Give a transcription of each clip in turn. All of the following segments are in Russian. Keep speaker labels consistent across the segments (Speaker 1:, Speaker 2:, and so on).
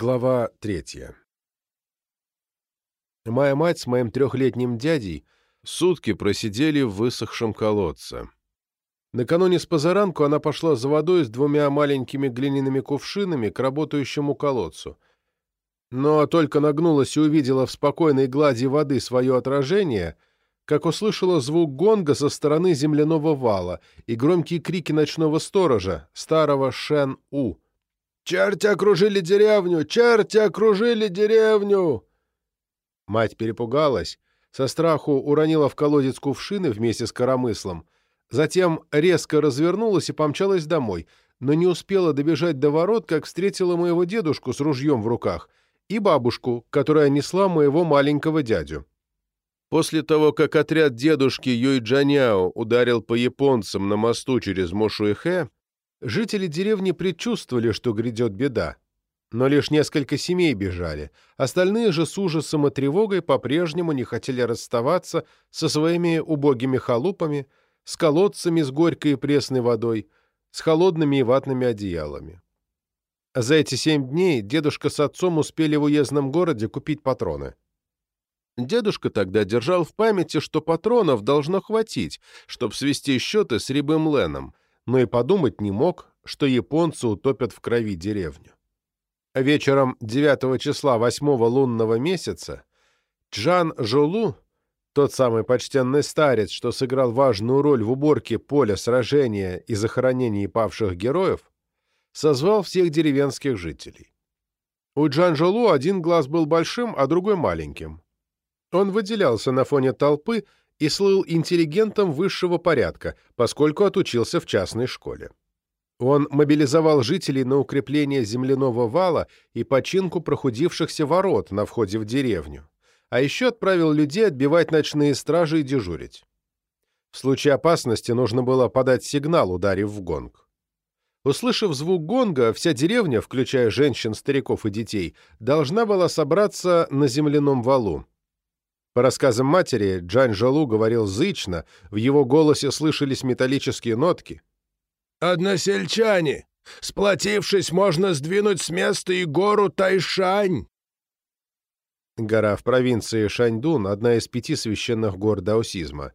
Speaker 1: Глава третья. Моя мать с моим трехлетним дядей сутки просидели в высохшем колодце. Накануне с позаранку она пошла за водой с двумя маленькими глиняными кувшинами к работающему колодцу. Но только нагнулась и увидела в спокойной глади воды свое отражение, как услышала звук гонга со стороны земляного вала и громкие крики ночного сторожа, старого Шен-У. «Черти окружили деревню! Черти окружили деревню!» Мать перепугалась, со страху уронила в колодец кувшины вместе с коромыслом, затем резко развернулась и помчалась домой, но не успела добежать до ворот, как встретила моего дедушку с ружьем в руках и бабушку, которая несла моего маленького дядю. После того, как отряд дедушки Юйджаняо ударил по японцам на мосту через Мошуэхэ, жители деревни предчувствовали, что грядет беда. Но лишь несколько семей бежали, остальные же с ужасом и тревогой по-прежнему не хотели расставаться со своими убогими халупами, с колодцами с горькой и пресной водой, с холодными и ватными одеялами. За эти семь дней дедушка с отцом успели в уездном городе купить патроны. Дедушка тогда держал в памяти, что патронов должно хватить, чтобы свести счеты с Рябым Леном, но и подумать не мог, что японцы утопят в крови деревню. Вечером 9 числа 8 лунного месяца Джан Жолу, тот самый почтенный старец, что сыграл важную роль в уборке поля сражения и захоронении павших героев, созвал всех деревенских жителей. У Джан Жолу один глаз был большим, а другой маленьким. Он выделялся на фоне толпы и слыл интеллигентом высшего порядка, поскольку отучился в частной школе. Он мобилизовал жителей на укрепление земляного вала и починку прохудившихся ворот на входе в деревню, а еще отправил людей отбивать ночные стражи и дежурить. В случае опасности нужно было подать сигнал, ударив в гонг. Услышав звук гонга, вся деревня, включая женщин, стариков и детей, должна была собраться на земляном валу. По рассказам матери, Джань Жалу говорил зычно, в его голосе слышались металлические нотки — Односельчане, сплотившись, можно сдвинуть с места и гору Тайшань. Гора в провинции Шаньдун — одна из пяти священных гор даосизма.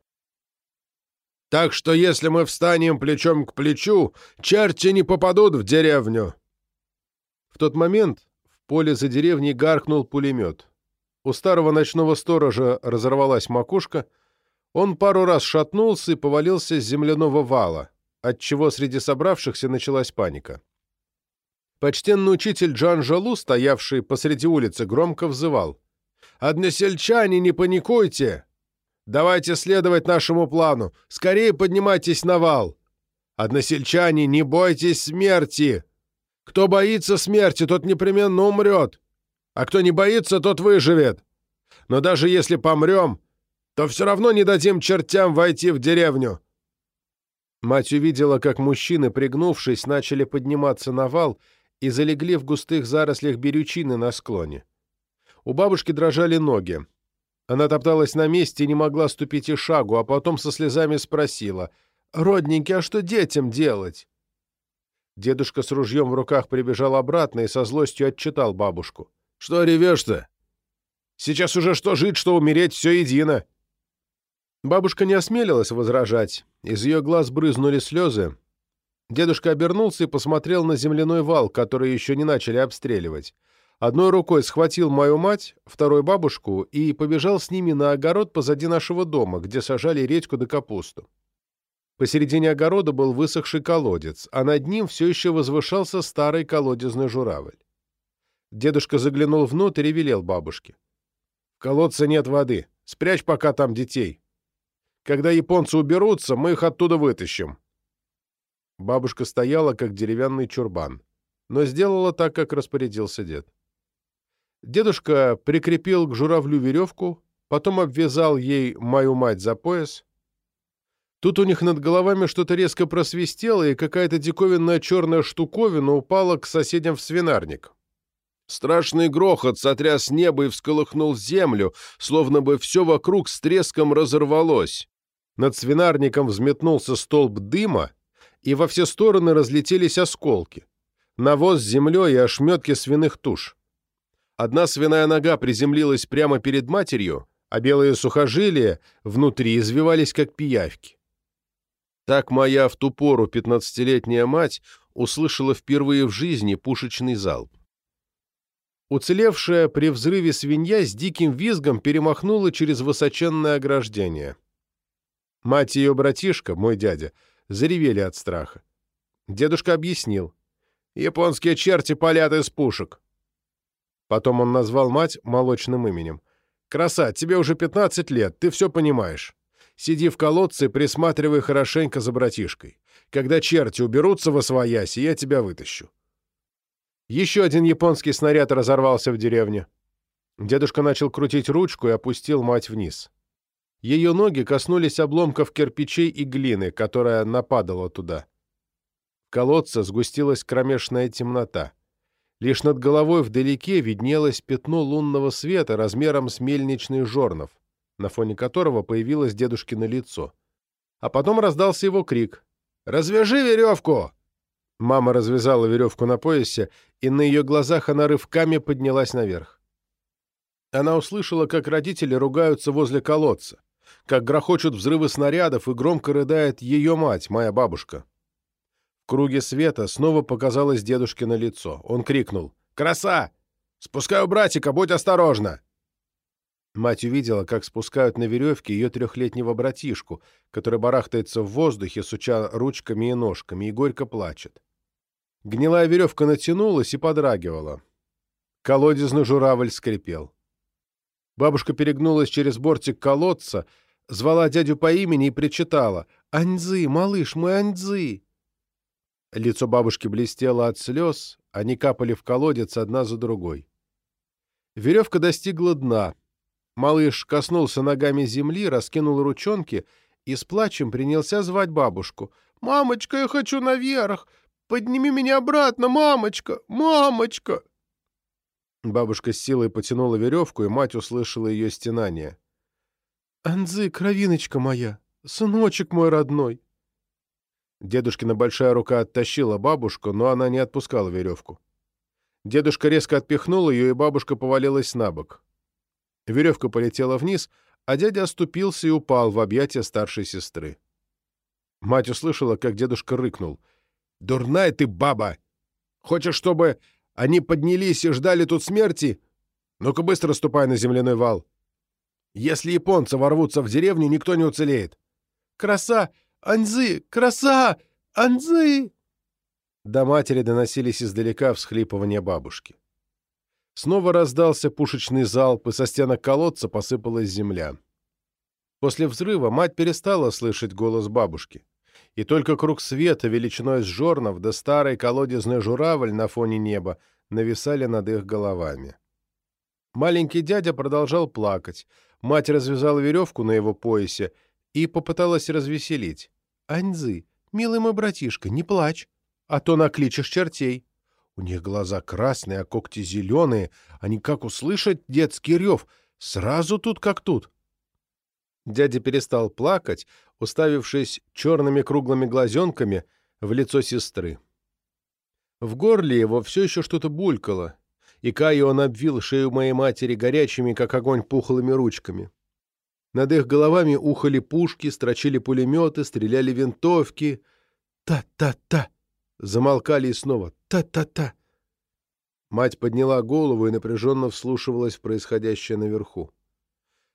Speaker 1: Так что если мы встанем плечом к плечу, черти не попадут в деревню. В тот момент в поле за деревней гаркнул пулемет. У старого ночного сторожа разорвалась макушка, он пару раз шатнулся и повалился с земляного вала отчего среди собравшихся началась паника. Почтенный учитель Джан Жалу, стоявший посреди улицы, громко взывал. «Односельчане, не паникуйте! Давайте следовать нашему плану! Скорее поднимайтесь на вал! Односельчане, не бойтесь смерти! Кто боится смерти, тот непременно умрет, а кто не боится, тот выживет! Но даже если помрем, то все равно не дадим чертям войти в деревню!» Мать увидела, как мужчины, пригнувшись, начали подниматься на вал и залегли в густых зарослях берючины на склоне. У бабушки дрожали ноги. Она топталась на месте и не могла ступить и шагу, а потом со слезами спросила, «Родненький, а что детям делать?» Дедушка с ружьем в руках прибежал обратно и со злостью отчитал бабушку. «Что ревешь-то? Сейчас уже что жить, что умереть, все едино!» Бабушка не осмелилась возражать. Из ее глаз брызнули слезы. Дедушка обернулся и посмотрел на земляной вал, который еще не начали обстреливать. Одной рукой схватил мою мать, второй бабушку и побежал с ними на огород позади нашего дома, где сажали редьку да капусту. Посередине огорода был высохший колодец, а над ним все еще возвышался старый колодезный журавль. Дедушка заглянул внутрь и велел бабушке. — В колодце нет воды. Спрячь пока там детей. Когда японцы уберутся, мы их оттуда вытащим». Бабушка стояла, как деревянный чурбан, но сделала так, как распорядился дед. Дедушка прикрепил к журавлю веревку, потом обвязал ей мою мать за пояс. Тут у них над головами что-то резко просвистело, и какая-то диковинная черная штуковина упала к соседям в свинарник. Страшный грохот сотряс небо и всколыхнул землю, словно бы все вокруг с треском разорвалось. Над свинарником взметнулся столб дыма, и во все стороны разлетелись осколки. Навоз с землей и ошметки свиных туш. Одна свиная нога приземлилась прямо перед матерью, а белые сухожилия внутри извивались, как пиявки. Так моя в ту пору пятнадцатилетняя мать услышала впервые в жизни пушечный залп. Уцелевшая при взрыве свинья с диким визгом перемахнула через высоченное ограждение. Мать и ее братишка, мой дядя, заревели от страха. Дедушка объяснил. «Японские черти палят из пушек». Потом он назвал мать молочным именем. «Краса, тебе уже 15 лет, ты все понимаешь. Сиди в колодце, присматривай хорошенько за братишкой. Когда черти уберутся во свояси, я тебя вытащу». Еще один японский снаряд разорвался в деревне. Дедушка начал крутить ручку и опустил мать вниз. Ее ноги коснулись обломков кирпичей и глины, которая нападала туда. В колодце сгустилась кромешная темнота. Лишь над головой вдалеке виднелось пятно лунного света размером с мельничный жорнов, на фоне которого появилось дедушкино лицо. А потом раздался его крик. «Развяжи веревку!» Мама развязала веревку на поясе, и на ее глазах она рывками поднялась наверх. Она услышала, как родители ругаются возле колодца как грохочут взрывы снарядов и громко рыдает ее мать, моя бабушка. В круге света снова показалось дедушкино лицо. Он крикнул «Краса! Спускаю братика, будь осторожна!» Мать увидела, как спускают на веревке ее трехлетнего братишку, который барахтается в воздухе, суча ручками и ножками, и горько плачет. Гнилая веревка натянулась и подрагивала. Колодезный журавль скрипел. Бабушка перегнулась через бортик колодца, звала дядю по имени и причитала «Аньзы, малыш мой, Аньзы!» Лицо бабушки блестело от слез, они капали в колодец одна за другой. Веревка достигла дна. Малыш коснулся ногами земли, раскинул ручонки и с плачем принялся звать бабушку. «Мамочка, я хочу наверх! Подними меня обратно, мамочка! Мамочка!» Бабушка с силой потянула веревку, и мать услышала ее стенание. «Анзы, кровиночка моя! Сыночек мой родной!» Дедушкина большая рука оттащила бабушку, но она не отпускала веревку. Дедушка резко отпихнул ее, и бабушка повалилась на бок. Веревка полетела вниз, а дядя оступился и упал в объятия старшей сестры. Мать услышала, как дедушка рыкнул. «Дурная ты баба! Хочешь, чтобы они поднялись и ждали тут смерти? Ну-ка быстро ступай на земляной вал!» Если японцы ворвутся в деревню, никто не уцелеет. «Краса! Анзы! Краса! Анзы!» До матери доносились издалека всхлипывания бабушки. Снова раздался пушечный залп, и со стенок колодца посыпалась земля. После взрыва мать перестала слышать голос бабушки, и только круг света величиной с жорнов да старый колодезный журавль на фоне неба нависали над их головами. Маленький дядя продолжал плакать, Мать развязала веревку на его поясе и попыталась развеселить. «Аньзы, милый мой братишка, не плачь, а то накличешь чертей». У них глаза красные, а когти зеленые. Они как услышат детский рев, сразу тут как тут. Дядя перестал плакать, уставившись черными круглыми глазенками в лицо сестры. В горле его все еще что-то булькало, и Каю он обвил шею моей матери горячими, как огонь, пухлыми ручками. Над их головами ухали пушки, строчили пулеметы, стреляли винтовки. «Та-та-та!» Замолкали и снова «та-та-та!» Мать подняла голову и напряженно вслушивалась в происходящее наверху.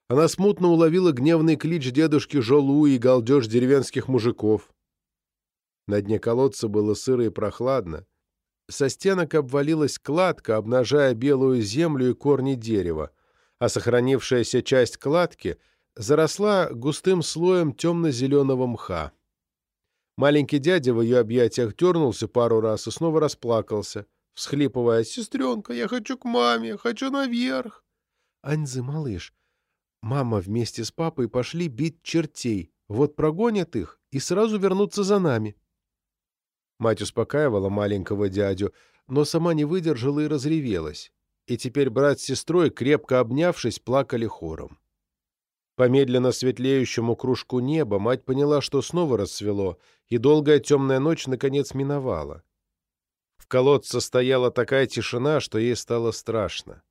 Speaker 1: Она смутно уловила гневный клич дедушки Жолу и галдеж деревенских мужиков. На дне колодца было сыро и прохладно. Со стенок обвалилась кладка, обнажая белую землю и корни дерева, а сохранившаяся часть кладки заросла густым слоем темно-зеленого мха. Маленький дядя в ее объятиях дернулся пару раз и снова расплакался, всхлипывая «Сестренка, я хочу к маме, хочу наверх!» «Аньзы, малыш, мама вместе с папой пошли бить чертей, вот прогонят их и сразу вернутся за нами». Мать успокаивала маленького дядю, но сама не выдержала и разревелась. И теперь брат с сестрой, крепко обнявшись, плакали хором. По медленно светлеющему кружку неба мать поняла, что снова рассвело, и долгая темная ночь наконец миновала. В колодце стояла такая тишина, что ей стало страшно.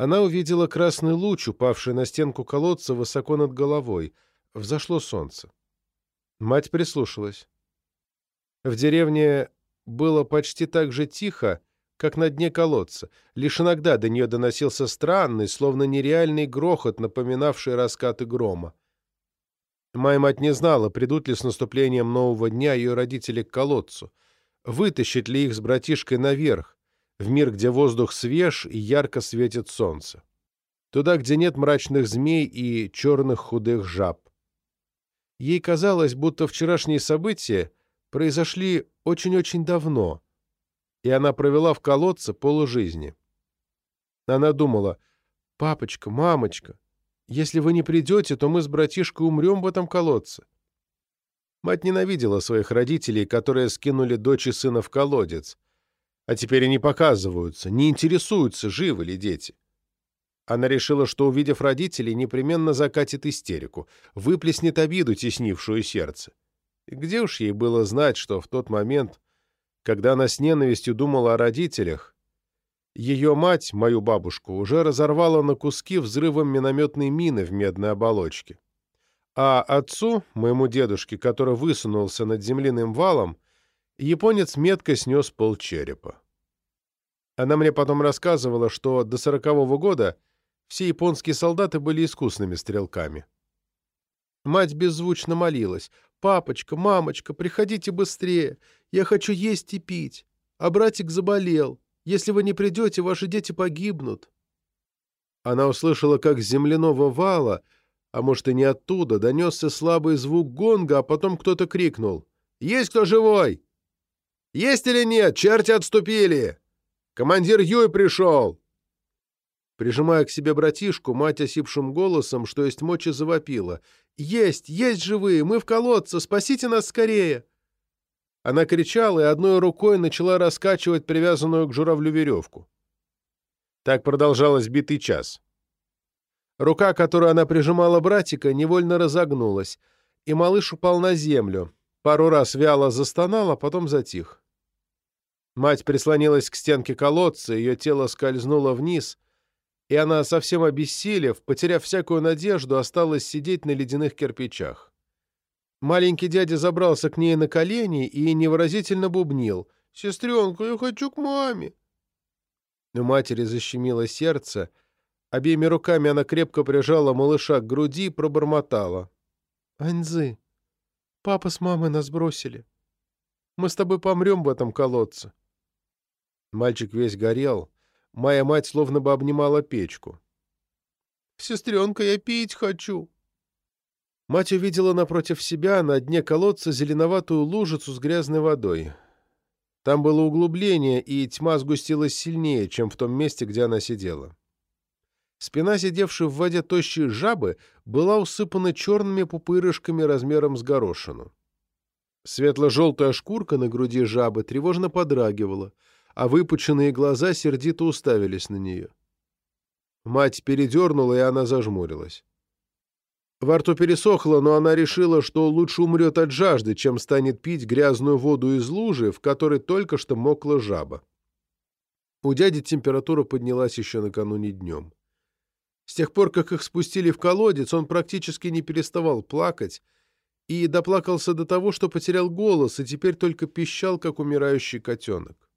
Speaker 1: Она увидела красный луч, упавший на стенку колодца высоко над головой. Взошло солнце. Мать прислушалась. В деревне было почти так же тихо, как на дне колодца. Лишь иногда до нее доносился странный, словно нереальный грохот, напоминавший раскаты грома. Моя мать не знала, придут ли с наступлением нового дня ее родители к колодцу, вытащит ли их с братишкой наверх, в мир, где воздух свеж и ярко светит солнце. Туда, где нет мрачных змей и черных худых жаб. Ей казалось, будто вчерашние события произошли очень-очень давно, и она провела в колодце полужизни. Она думала, «Папочка, мамочка, если вы не придете, то мы с братишкой умрем в этом колодце». Мать ненавидела своих родителей, которые скинули дочь и сына в колодец, а теперь они показываются, не интересуются, живы ли дети. Она решила, что, увидев родителей, непременно закатит истерику, выплеснет обиду, теснившую сердце. И где уж ей было знать, что в тот момент, когда она с ненавистью думала о родителях, ее мать, мою бабушку, уже разорвала на куски взрывом минометной мины в медной оболочке. А отцу, моему дедушке, который высунулся над земляным валом, японец метко снес полчерепа. Она мне потом рассказывала, что до сорокового года все японские солдаты были искусными стрелками. Мать беззвучно молилась. «Папочка, мамочка, приходите быстрее. Я хочу есть и пить. А братик заболел. Если вы не придете, ваши дети погибнут». Она услышала, как с земляного вала, а может и не оттуда, донесся слабый звук гонга, а потом кто-то крикнул. «Есть кто живой? Есть или нет? Черти отступили! Командир Юй пришел!» Прижимая к себе братишку, мать осипшим голосом, что есть мочи, завопила. «Есть! Есть живые! Мы в колодце! Спасите нас скорее!» Она кричала и одной рукой начала раскачивать привязанную к журавлю веревку. Так продолжалось битый час. Рука, которую она прижимала братика, невольно разогнулась, и малыш упал на землю. Пару раз вяло застонал, а потом затих. Мать прислонилась к стенке колодца, ее тело скользнуло вниз — и она, совсем обессилев, потеряв всякую надежду, осталась сидеть на ледяных кирпичах. Маленький дядя забрался к ней на колени и невыразительно бубнил. «Сестренка, я хочу к маме!» У матери защемило сердце. Обеими руками она крепко прижала малыша к груди и пробормотала. «Аньзы, папа с мамой нас бросили. Мы с тобой помрем в этом колодце». Мальчик весь горел. Моя мать словно бы обнимала печку. «Сестренка, я пить хочу!» Мать увидела напротив себя на дне колодца зеленоватую лужицу с грязной водой. Там было углубление, и тьма сгустилась сильнее, чем в том месте, где она сидела. Спина, сидевшей в воде тощей жабы, была усыпана черными пупырышками размером с горошину. Светло-желтая шкурка на груди жабы тревожно подрагивала — а выпученные глаза сердито уставились на нее. Мать передернула, и она зажмурилась. Во рту пересохло, но она решила, что лучше умрет от жажды, чем станет пить грязную воду из лужи, в которой только что мокла жаба. У дяди температура поднялась еще накануне днем. С тех пор, как их спустили в колодец, он практически не переставал плакать и доплакался до того, что потерял голос и теперь только пищал, как умирающий котенок.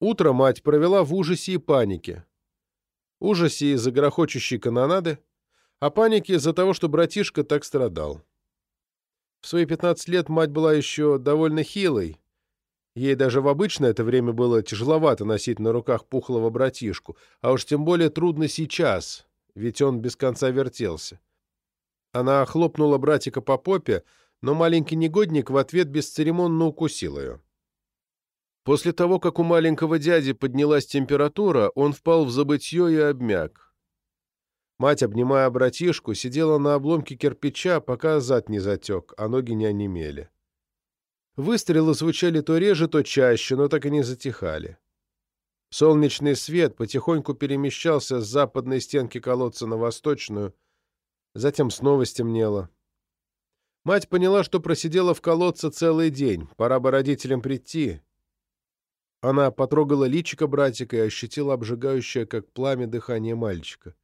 Speaker 1: Утро мать провела в ужасе и панике. Ужасе из-за грохочущей канонады, а панике из-за того, что братишка так страдал. В свои 15 лет мать была еще довольно хилой. Ей даже в обычное это время было тяжеловато носить на руках пухлого братишку, а уж тем более трудно сейчас, ведь он без конца вертелся. Она хлопнула братика по попе, но маленький негодник в ответ бесцеремонно укусил ее. После того, как у маленького дяди поднялась температура, он впал в забытье и обмяк. Мать, обнимая братишку, сидела на обломке кирпича, пока зад не затек, а ноги не онемели. Выстрелы звучали то реже, то чаще, но так и не затихали. Солнечный свет потихоньку перемещался с западной стенки колодца на восточную, затем снова стемнело. Мать поняла, что просидела в колодце целый день, пора бы родителям прийти, Она потрогала личико братика и ощутила обжигающее, как пламя, дыхание мальчика.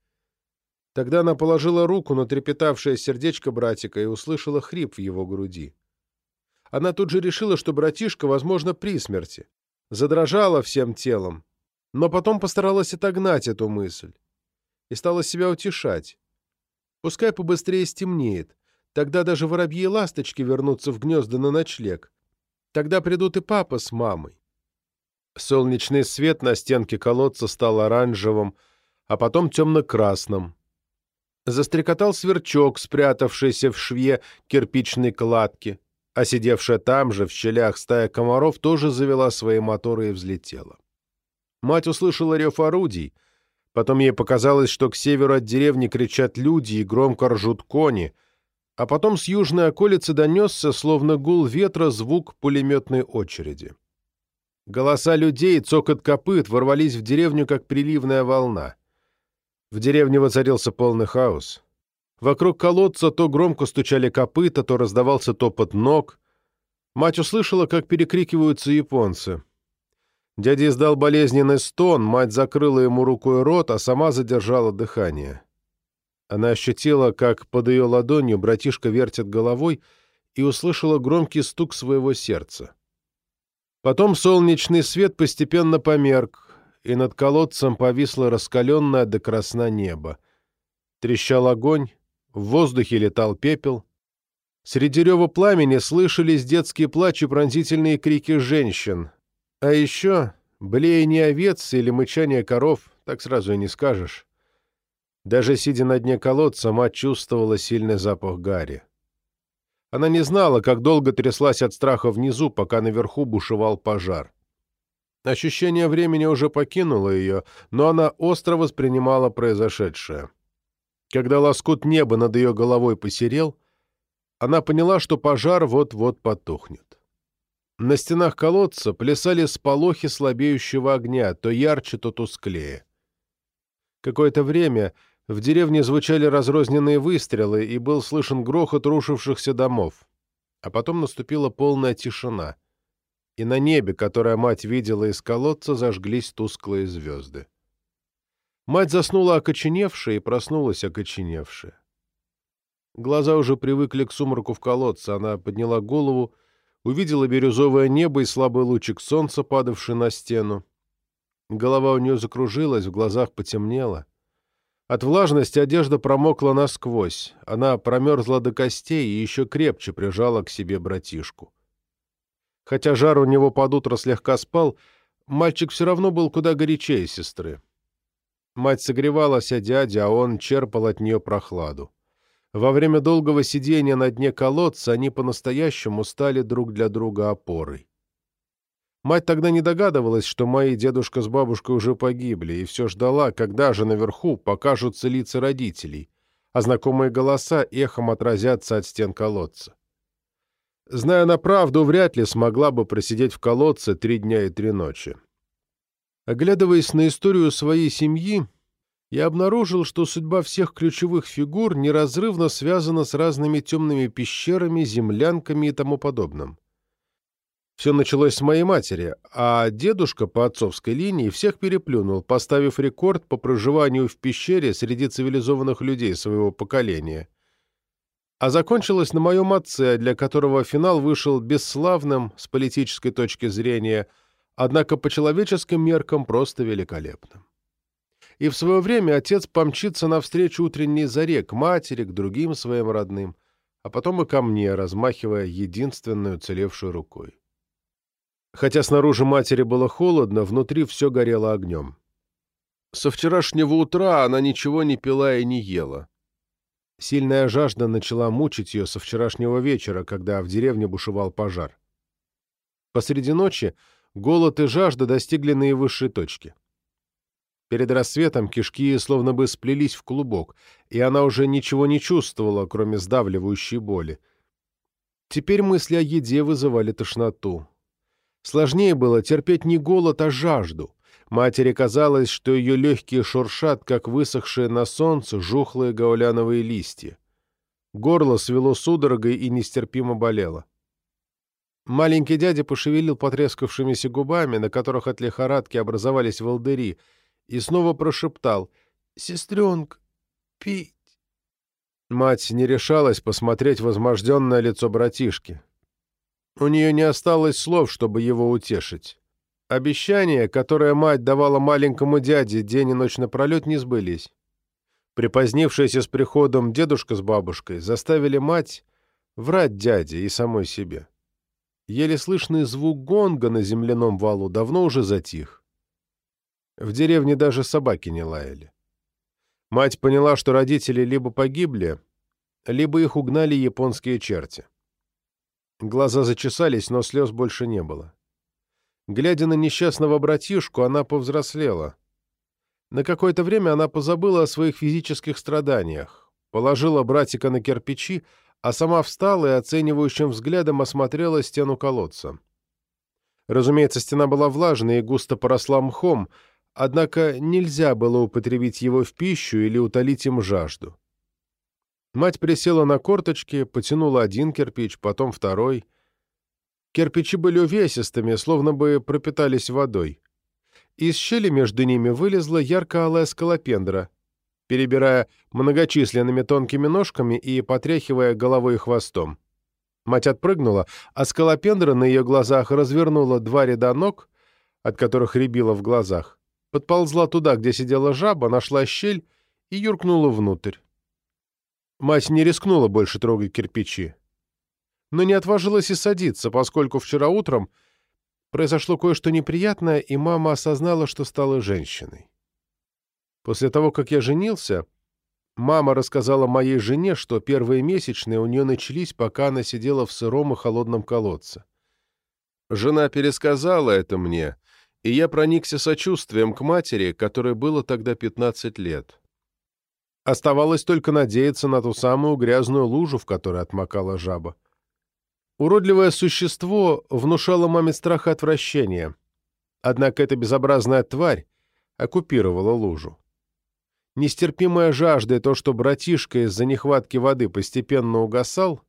Speaker 1: Тогда она положила руку на трепетавшее сердечко братика и услышала хрип в его груди. Она тут же решила, что братишка, возможно, при смерти. Задрожала всем телом, но потом постаралась отогнать эту мысль и стала себя утешать. Пускай побыстрее стемнеет, тогда даже воробьи и ласточки вернутся в гнезда на ночлег. Тогда придут и папа с мамой. Солнечный свет на стенке колодца стал оранжевым, а потом темно-красным. Застрекотал сверчок, спрятавшийся в шве кирпичной кладки, а сидевшая там же, в щелях стая комаров, тоже завела свои моторы и взлетела. Мать услышала рев орудий. Потом ей показалось, что к северу от деревни кричат люди и громко ржут кони, а потом с южной околицы донесся, словно гул ветра, звук пулеметной очереди. Голоса людей, цокот копыт ворвались в деревню, как приливная волна. В деревне воцарился полный хаос. Вокруг колодца то громко стучали копыта, то раздавался топот ног. Мать услышала, как перекрикиваются японцы. Дядя издал болезненный стон, мать закрыла ему рукой рот, а сама задержала дыхание. Она ощутила, как под ее ладонью братишка вертит головой, и услышала громкий стук своего сердца. Потом солнечный свет постепенно померк, и над колодцем повисло раскаленное до красна небо. Трещал огонь, в воздухе летал пепел. Среди рева пламени слышались детские плач и пронзительные крики женщин. А еще блеяние овец или мычание коров, так сразу и не скажешь. Даже сидя на дне колодца, мать чувствовала сильный запах гари. Она не знала, как долго тряслась от страха внизу, пока наверху бушевал пожар. Ощущение времени уже покинуло ее, но она остро воспринимала произошедшее. Когда лоскут неба над ее головой посерел, она поняла, что пожар вот-вот потухнет. На стенах колодца плясали сполохи слабеющего огня, то ярче, то тусклее. Какое-то время в деревне звучали разрозненные выстрелы, и был слышен грохот рушившихся домов. А потом наступила полная тишина — и на небе, которое мать видела из колодца, зажглись тусклые звезды. Мать заснула окоченевшая и проснулась окоченевшая. Глаза уже привыкли к сумраку в колодце, она подняла голову, увидела бирюзовое небо и слабый лучик солнца, падавший на стену. Голова у нее закружилась, в глазах потемнело. От влажности одежда промокла насквозь, она промерзла до костей и еще крепче прижала к себе братишку. Хотя жар у него под утро слегка спал, мальчик все равно был куда горячее сестры. Мать согревалась о дяде, а он черпал от нее прохладу. Во время долгого сидения на дне колодца они по-настоящему стали друг для друга опорой. Мать тогда не догадывалась, что мои дедушка с бабушкой уже погибли, и все ждала, когда же наверху покажутся лица родителей, а знакомые голоса эхом отразятся от стен колодца. Зная на правду, вряд ли смогла бы просидеть в колодце три дня и три ночи. Оглядываясь на историю своей семьи, я обнаружил, что судьба всех ключевых фигур неразрывно связана с разными темными пещерами, землянками и тому подобным. Все началось с моей матери, а дедушка по отцовской линии всех переплюнул, поставив рекорд по проживанию в пещере среди цивилизованных людей своего поколения — а закончилась на моем отце, для которого финал вышел бесславным с политической точки зрения, однако по человеческим меркам просто великолепным. И в свое время отец помчится навстречу утренней заре к матери, к другим своим родным, а потом и ко мне, размахивая единственную целевшую рукой. Хотя снаружи матери было холодно, внутри все горело огнем. Со вчерашнего утра она ничего не пила и не ела. Сильная жажда начала мучить ее со вчерашнего вечера, когда в деревне бушевал пожар. Посреди ночи голод и жажда достигли наивысшей точки. Перед рассветом кишки словно бы сплелись в клубок, и она уже ничего не чувствовала, кроме сдавливающей боли. Теперь мысли о еде вызывали тошноту. Сложнее было терпеть не голод, а жажду. Матери казалось, что ее легкие шуршат, как высохшие на солнце жухлые гауляновые листья. Горло свело судорогой и нестерпимо болело. Маленький дядя пошевелил потрескавшимися губами, на которых от лихорадки образовались волдыри, и снова прошептал «Сестренка, пить». Мать не решалась посмотреть возможденное лицо братишки. У нее не осталось слов, чтобы его утешить. Обещания, которые мать давала маленькому дяде день и ночь напролет, не сбылись. Припозднившиеся с приходом дедушка с бабушкой заставили мать врать дяде и самой себе. Еле слышный звук гонга на земляном валу давно уже затих. В деревне даже собаки не лаяли. Мать поняла, что родители либо погибли, либо их угнали японские черти. Глаза зачесались, но слез больше не было. Глядя на несчастного братишку, она повзрослела. На какое-то время она позабыла о своих физических страданиях, положила братика на кирпичи, а сама встала и оценивающим взглядом осмотрела стену колодца. Разумеется, стена была влажной и густо поросла мхом, однако нельзя было употребить его в пищу или утолить им жажду. Мать присела на корточки, потянула один кирпич, потом второй. Кирпичи были увесистыми, словно бы пропитались водой. Из щели между ними вылезла ярко-алая скалопендра — перебирая многочисленными тонкими ножками и потряхивая головой и хвостом. Мать отпрыгнула, а скалопендра на ее глазах развернула два ряда ног, от которых рябило в глазах, подползла туда, где сидела жаба, нашла щель и юркнула внутрь. Мать не рискнула больше трогать кирпичи. Но не отважилась и садиться, поскольку вчера утром произошло кое-что неприятное, и мама осознала, что стала женщиной. После того, как я женился, мама рассказала моей жене, что первые месячные у нее начались, пока она сидела в сыром и холодном колодце. Жена пересказала это мне, и я проникся сочувствием к матери, которой было тогда 15 лет. Оставалось только надеяться на ту самую грязную лужу, в которой отмокала жаба. Уродливое существо внушало маме страх и отвращение. Однако эта безобразная тварь оккупировала лужу. Нестерпимая жажда и то, что братишка из-за нехватки воды постепенно угасал,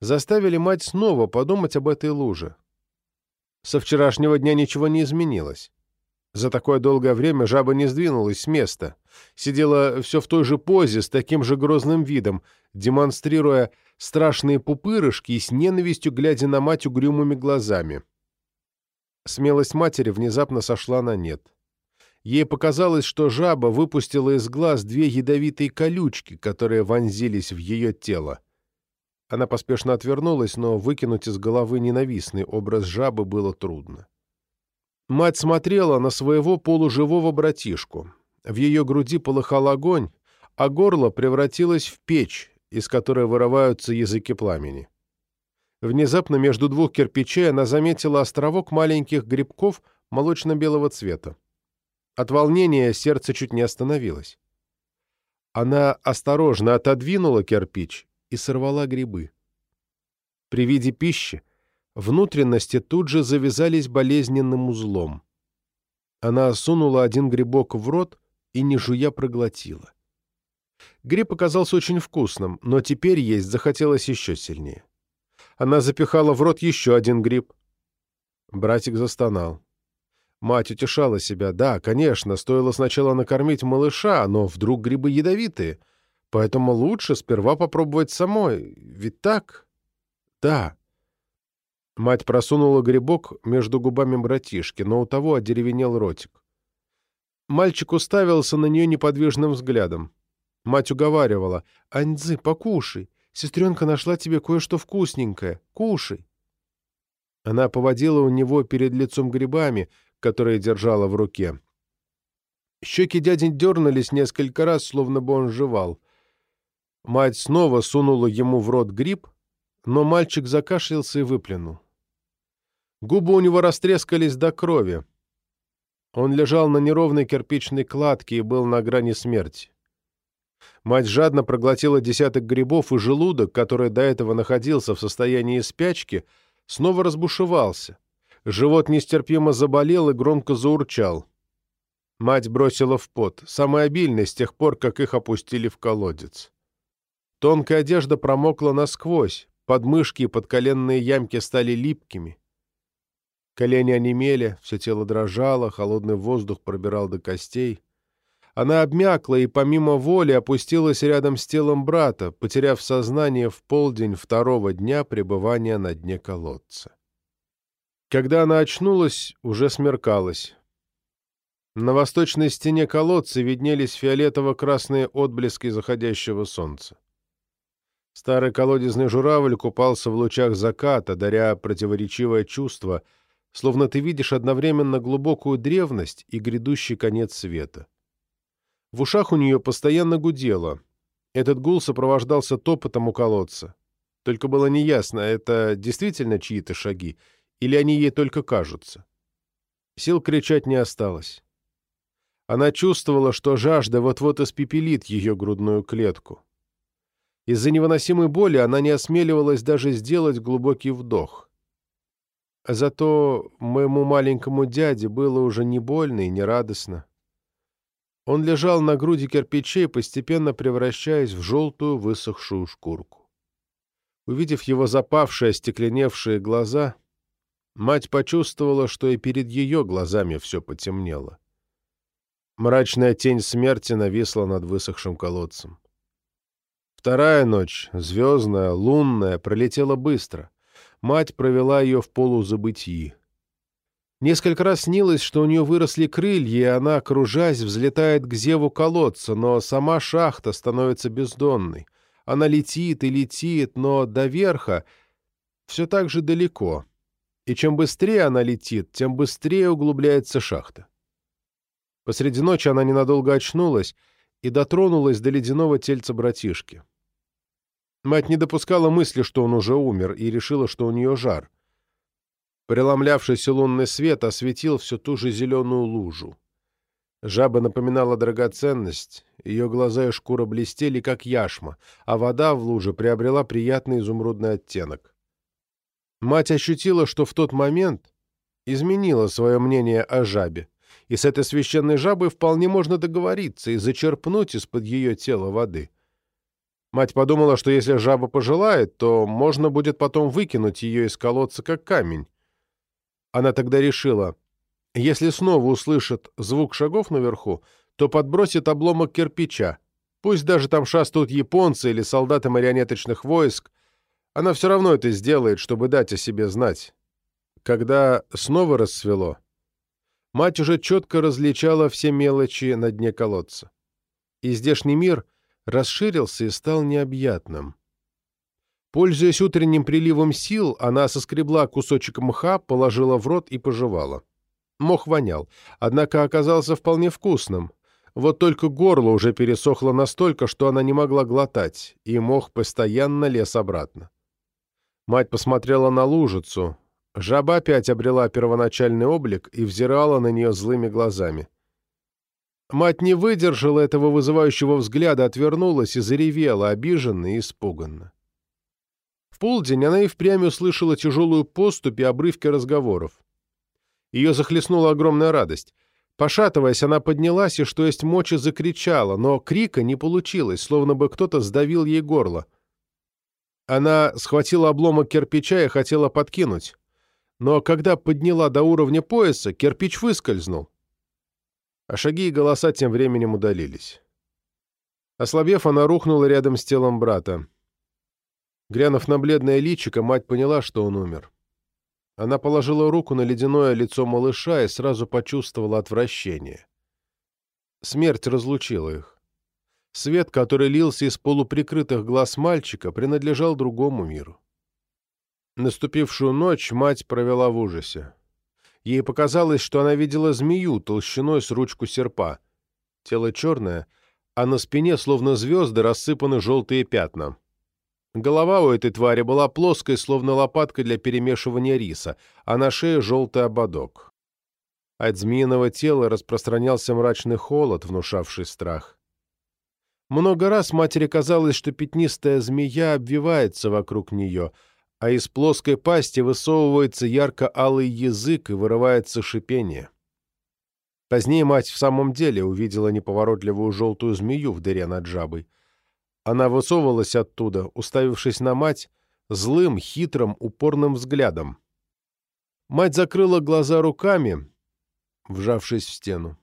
Speaker 1: заставили мать снова подумать об этой луже. Со вчерашнего дня ничего не изменилось. За такое долгое время жаба не сдвинулась с места. Сидела все в той же позе, с таким же грозным видом, демонстрируя страшные пупырышки и с ненавистью глядя на мать угрюмыми глазами. Смелость матери внезапно сошла на нет. Ей показалось, что жаба выпустила из глаз две ядовитые колючки, которые вонзились в ее тело. Она поспешно отвернулась, но выкинуть из головы ненавистный образ жабы было трудно. Мать смотрела на своего полуживого братишку. В ее груди полыхал огонь, а горло превратилось в печь, из которой вырываются языки пламени. Внезапно между двух кирпичей она заметила островок маленьких грибков молочно-белого цвета. От волнения сердце чуть не остановилось. Она осторожно отодвинула кирпич и сорвала грибы. При виде пищи внутренности тут же завязались болезненным узлом. Она сунула один грибок в рот и, не жуя, проглотила. Гриб оказался очень вкусным, но теперь есть захотелось еще сильнее. Она запихала в рот еще один гриб. Братик застонал. Мать утешала себя. Да, конечно, стоило сначала накормить малыша, но вдруг грибы ядовитые. Поэтому лучше сперва попробовать самой. Ведь так? Да. Мать просунула грибок между губами братишки, но у того одеревенел ротик. Мальчик уставился на нее неподвижным взглядом. Мать уговаривала. «Аньцзы, покушай. Сестренка нашла тебе кое-что вкусненькое. Кушай». Она поводила у него перед лицом грибами, которые держала в руке. Щеки дяди дернулись несколько раз, словно бы он жевал. Мать снова сунула ему в рот гриб, но мальчик закашлялся и выплюнул. Губы у него растрескались до крови. Он лежал на неровной кирпичной кладке и был на грани смерти. Мать жадно проглотила десяток грибов, и желудок, который до этого находился в состоянии спячки, снова разбушевался. Живот нестерпимо заболел и громко заурчал. Мать бросила в пот, самый обильный с тех пор, как их опустили в колодец. Тонкая одежда промокла насквозь, подмышки и подколенные ямки стали липкими. Колени онемели, все тело дрожало, холодный воздух пробирал до костей. Она обмякла и помимо воли опустилась рядом с телом брата, потеряв сознание в полдень второго дня пребывания на дне колодца. Когда она очнулась, уже смеркалось. На восточной стене колодца виднелись фиолетово-красные отблески заходящего солнца. Старый колодезный журавль купался в лучах заката, даря противоречивое чувство, словно ты видишь одновременно глубокую древность и грядущий конец света. В ушах у нее постоянно гудело. Этот гул сопровождался топотом у колодца. Только было неясно, это действительно чьи-то шаги, или они ей только кажутся. Сил кричать не осталось. Она чувствовала, что жажда вот-вот испепелит ее грудную клетку. Из-за невыносимой боли она не осмеливалась даже сделать глубокий вдох. Зато моему маленькому дяде было уже не больно и не радостно. Он лежал на груди кирпичей, постепенно превращаясь в желтую высохшую шкурку. Увидев его запавшие, остекленевшие глаза, мать почувствовала, что и перед ее глазами все потемнело. Мрачная тень смерти нависла над высохшим колодцем. Вторая ночь, звездная, лунная, пролетела быстро. Мать провела ее в полузабытии. Несколько раз снилось, что у нее выросли крылья, и она, кружась, взлетает к зеву колодца, но сама шахта становится бездонной. Она летит и летит, но до верха все так же далеко. И чем быстрее она летит, тем быстрее углубляется шахта. Посреди ночи она ненадолго очнулась и дотронулась до ледяного тельца братишки. Мать не допускала мысли, что он уже умер, и решила, что у нее жар. Преломлявшийся лунный свет осветил всю ту же зеленую лужу. Жаба напоминала драгоценность, ее глаза и шкура блестели, как яшма, а вода в луже приобрела приятный изумрудный оттенок. Мать ощутила, что в тот момент изменила свое мнение о жабе и с этой священной жабой вполне можно договориться и зачерпнуть из-под ее тела воды. Мать подумала, что если жаба пожелает, то можно будет потом выкинуть ее из колодца как камень. Она тогда решила, если снова услышит звук шагов наверху, то подбросит обломок кирпича. Пусть даже там шастают японцы или солдаты марионеточных войск, она все равно это сделает, чтобы дать о себе знать. Когда снова рассвело, мать уже четко различала все мелочи на дне колодца. И здешний мир расширился и стал необъятным. Пользуясь утренним приливом сил, она соскребла кусочек мха, положила в рот и пожевала. Мох вонял, однако оказался вполне вкусным. Вот только горло уже пересохло настолько, что она не могла глотать, и мох постоянно лез обратно. Мать посмотрела на лужицу, Жаба опять обрела первоначальный облик и взирала на нее злыми глазами. Мать не выдержала этого вызывающего взгляда, отвернулась и заревела, обиженно и испуганно. В полдень она и впрямь услышала тяжелую поступь и обрывки разговоров. Ее захлестнула огромная радость. Пошатываясь, она поднялась и, что есть мочи, закричала, но крика не получилось, словно бы кто-то сдавил ей горло. Она схватила обломок кирпича и хотела подкинуть но когда подняла до уровня пояса, кирпич выскользнул. А шаги и голоса тем временем удалились. Ослабев, она рухнула рядом с телом брата. Глянув на бледное личико, мать поняла, что он умер. Она положила руку на ледяное лицо малыша и сразу почувствовала отвращение. Смерть разлучила их. Свет, который лился из полуприкрытых глаз мальчика, принадлежал другому миру. Наступившую ночь мать провела в ужасе. Ей показалось, что она видела змею толщиной с ручку серпа. Тело черное, а на спине, словно звезды, рассыпаны желтые пятна. Голова у этой твари была плоской, словно лопатка для перемешивания риса, а на шее желтый ободок. От змеиного тела распространялся мрачный холод, внушавший страх. Много раз матери казалось, что пятнистая змея обвивается вокруг нее — а из плоской пасти высовывается ярко-алый язык и вырывается шипение. Позднее мать в самом деле увидела неповоротливую желтую змею в дыре над жабой. Она высовывалась оттуда, уставившись на мать, злым, хитрым, упорным взглядом. Мать закрыла глаза руками, вжавшись в стену.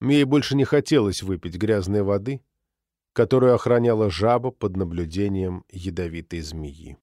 Speaker 1: Ей больше не хотелось выпить грязной воды, которую охраняла жаба под наблюдением ядовитой змеи.